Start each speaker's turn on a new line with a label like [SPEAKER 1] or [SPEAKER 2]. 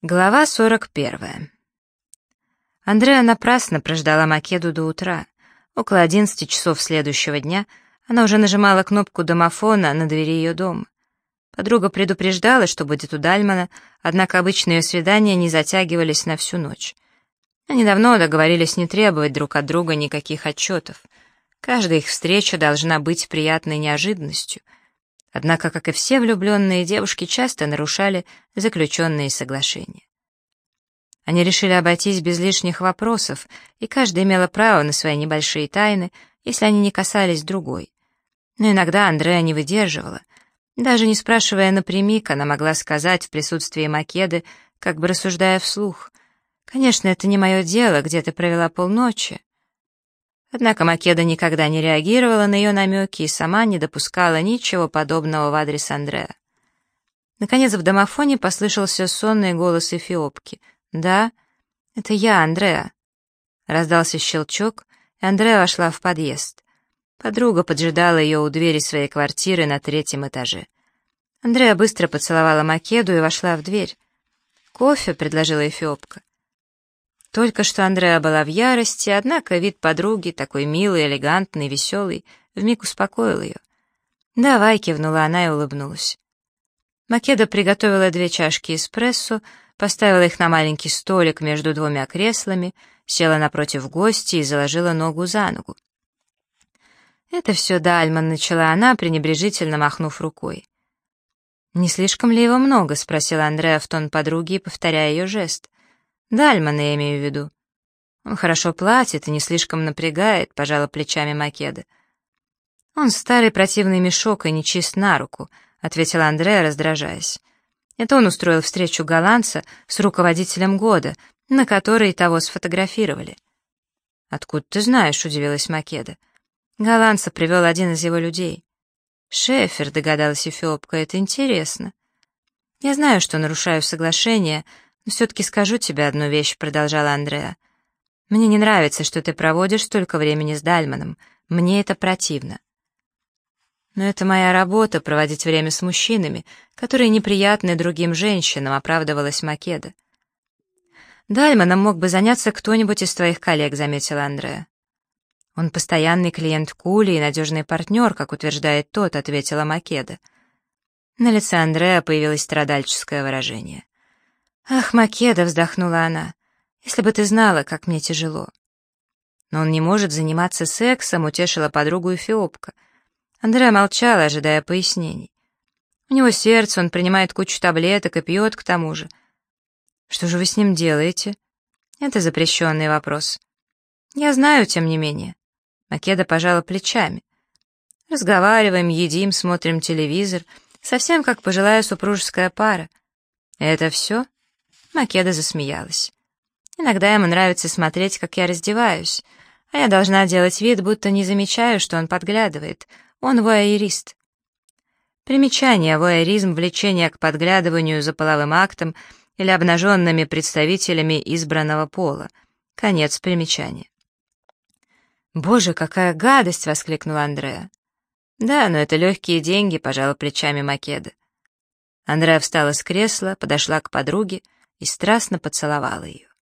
[SPEAKER 1] Глава 41. Андреа напрасно прождала Македу до утра. Около 11 часов следующего дня она уже нажимала кнопку домофона на двери ее дома. Подруга предупреждала, что будет у Дальмана, однако обычные свидания не затягивались на всю ночь. Они давно договорились не требовать друг от друга никаких отчетов. Каждая их встреча должна быть приятной неожиданностью — Однако, как и все влюбленные девушки, часто нарушали заключенные соглашения. Они решили обойтись без лишних вопросов, и каждая имела право на свои небольшие тайны, если они не касались другой. Но иногда Андреа не выдерживала. Даже не спрашивая напрямик, она могла сказать в присутствии Македы, как бы рассуждая вслух. «Конечно, это не мое дело, где ты провела полночи. Однако Македа никогда не реагировала на ее намеки и сама не допускала ничего подобного в адрес Андреа. Наконец в домофоне послышался сонный голос эфиопки. «Да, это я, Андреа». Раздался щелчок, и Андреа вошла в подъезд. Подруга поджидала ее у двери своей квартиры на третьем этаже. Андреа быстро поцеловала Македу и вошла в дверь. «Кофе», — предложила эфиопка. Только что Андреа была в ярости, однако вид подруги, такой милый, элегантный, веселый, вмиг успокоил ее. «Давай», — кивнула она и улыбнулась. Македа приготовила две чашки эспрессо, поставила их на маленький столик между двумя креслами, села напротив гостя и заложила ногу за ногу. «Это все Дальман», — начала она, пренебрежительно махнув рукой. «Не слишком ли его много?» — спросила Андреа в тон подруги, повторяя ее жест. Дальмана я имею в виду. Он хорошо платит и не слишком напрягает, пожала плечами Македа. Он старый противный мешок и нечист на руку, ответила Андрея, раздражаясь. Это он устроил встречу голландца с руководителем года, на которой того сфотографировали. «Откуда ты знаешь?» — удивилась Македа. Голландца привел один из его людей. «Шефер», — догадалась Эфиопка, — «это интересно». «Я знаю, что нарушаю соглашение, «Но все-таки скажу тебе одну вещь», — продолжала Андреа. «Мне не нравится, что ты проводишь столько времени с Дальманом. Мне это противно». «Но это моя работа — проводить время с мужчинами, которые неприятны другим женщинам», — оправдывалась Македа. «Дальманом мог бы заняться кто-нибудь из твоих коллег», — заметила Андреа. «Он постоянный клиент Кули и надежный партнер, как утверждает тот», — ответила Македа. На лице Андреа появилось страдальческое выражение. «Ах, Македа!» — вздохнула она. «Если бы ты знала, как мне тяжело». «Но он не может заниматься сексом», — утешила подругу Эфиопка. Андреа молчала, ожидая пояснений. «У него сердце, он принимает кучу таблеток и пьет к тому же». «Что же вы с ним делаете?» «Это запрещенный вопрос». «Я знаю, тем не менее». Македа пожала плечами. «Разговариваем, едим, смотрим телевизор, совсем как пожилая супружеская пара». «Это все?» Македа засмеялась. Иногда ему нравится смотреть, как я раздеваюсь, а я должна делать вид, будто не замечаю, что он подглядывает. Он воэрист. Примечание воэризм — влечение к подглядыванию за половым актом или обнаженными представителями избранного пола. Конец примечания. «Боже, какая гадость!» — воскликнула Андреа. «Да, но это легкие деньги», — пожала плечами Македа. Андреа встала с кресла, подошла к подруге, и страстно поцеловала ее.